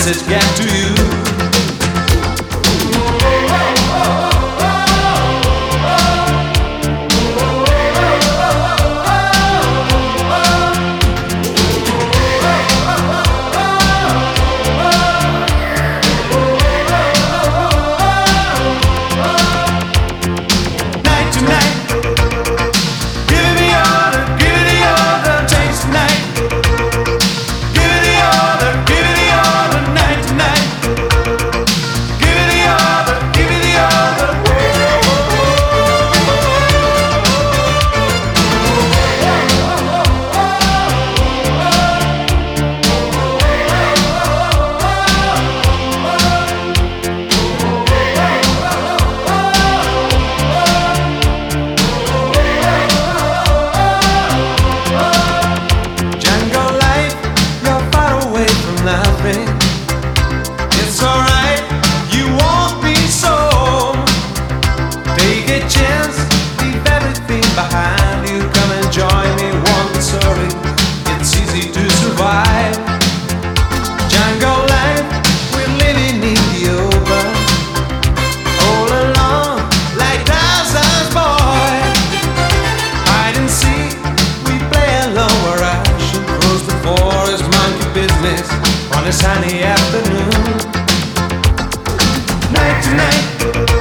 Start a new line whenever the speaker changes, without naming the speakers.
message get to you? It's alright, you won't be. Take a chance, leave everything behind. business on a sunny afternoon. Night to night.